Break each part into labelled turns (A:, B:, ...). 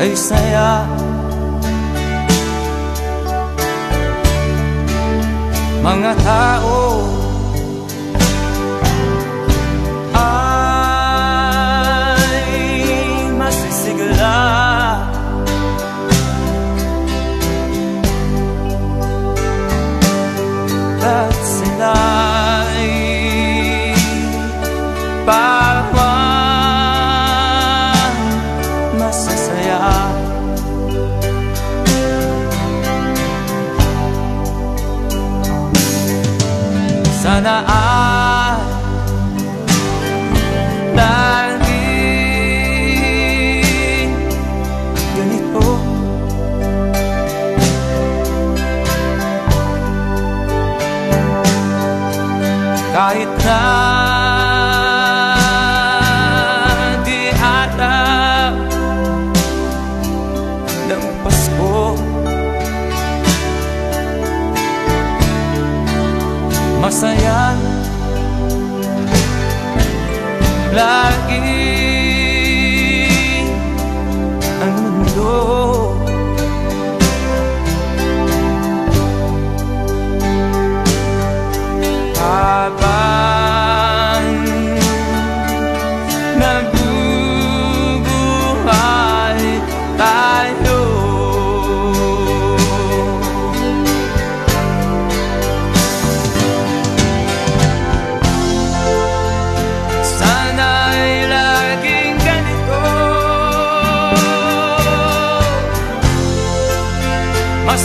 A: ay saya. Mga tao. Ay masisigla. At sila. な愛 lagi.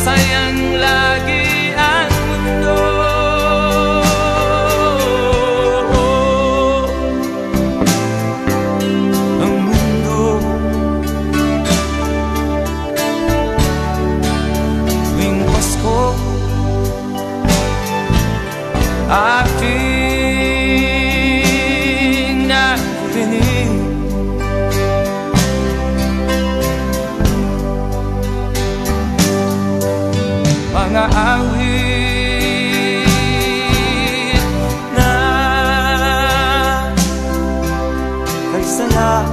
A: masayang lagi. sana.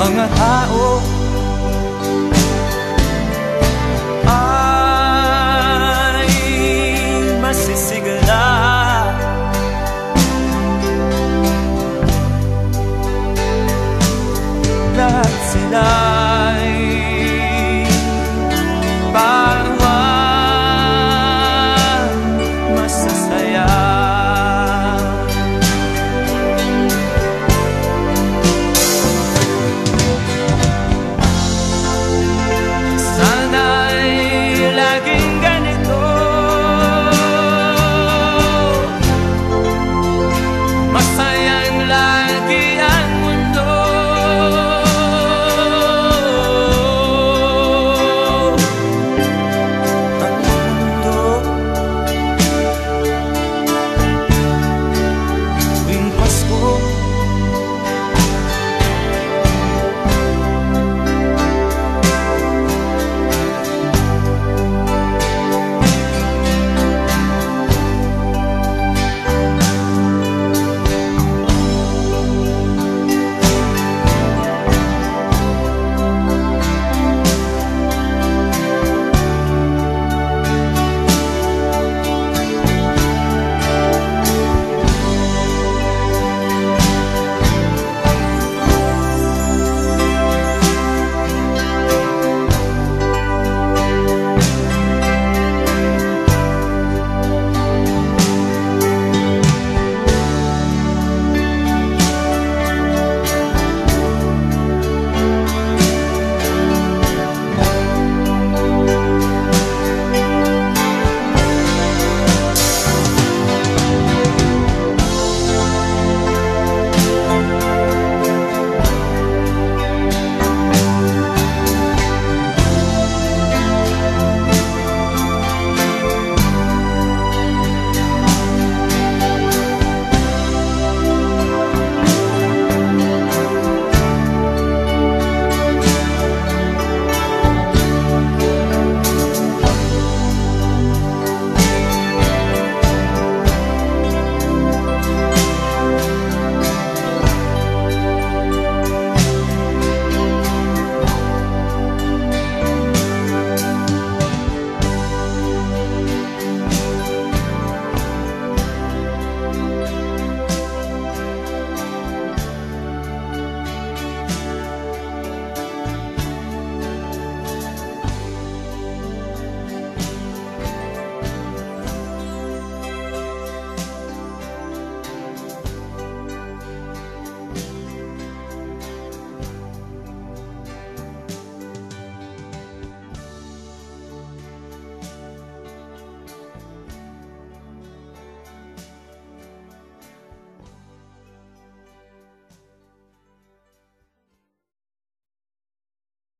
A: Mga tao